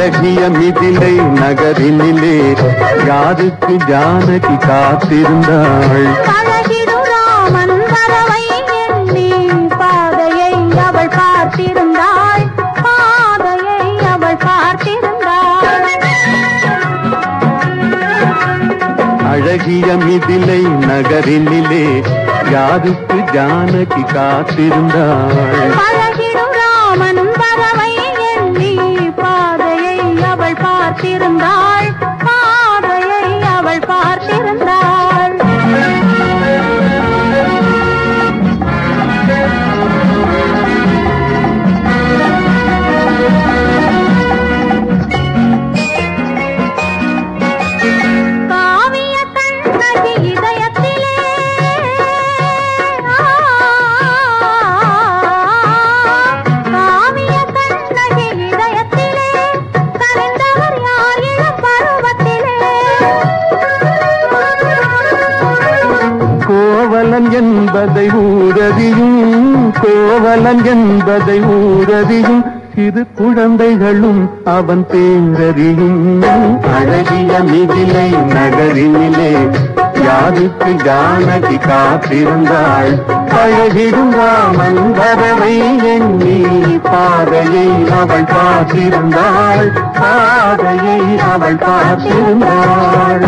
அழகிய மிதிலை நகரினிலே யாருக்கு ஜானகி காத்திருந்தாள்? ராமன் வரவை எண்ணி பாதையை அவள் பார்த்திருந்தாள். பாதையை அவள் பார்த்திருந்தாள். அழகிய மிதிலை நகரினிலே யாருக்கு ஜானகி காத்திருந்தாள்? ராமன் வரவை பார்த்திருந்தாள் கோவலன் என்பதை ஊரதியும் கோவலன் என்பதை ஊரதியும் சிறு குழந்தைகளும் அவன் பேரறியும். அழகிய மிதிலை நகரினிலே யாருக்கு ஜானகி காத்திருந்தாள்? பழகிடும் ராமன் வரவை எண்ணி பாதையை அவள் பார்த்திருந்தாள். பாதையை அவள் பார்த்திருந்தாள்.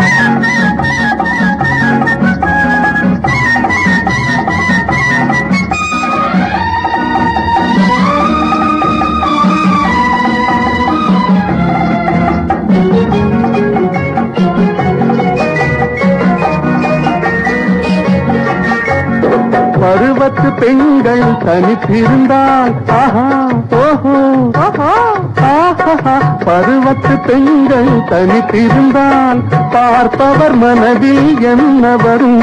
பத்து பெண்கள் தனித்திருந்தால் ஆஹா ஓஹோ ஓஹோ ஆஹா பருவத்து பெண்கள் தனித்திருந்தால் பார்ப்பவர் மனதில் என்ன வரும்?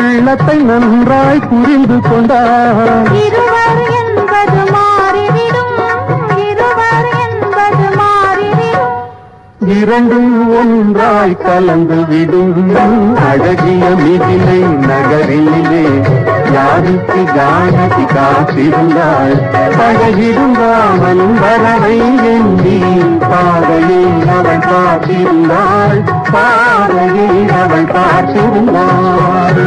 உள்ளத்தை நன்றாய் புரிந்து கொண்டார். இருவர் என்பது மாறிவிடும். இருவர் என்பது மாறிவிடும். இரண்டும் ஒன்றாய் கலந்து விடும். அழகிய மிதிலை நகரிலே யாருக்கு ஜானகி காத்திருந்தாள்? பழகிடும் ராமன் வரவை எண்ணி பாதையை அவள் பார்த்திருந்தாள் பாதையை அவள் பார்த்திருந்தாள்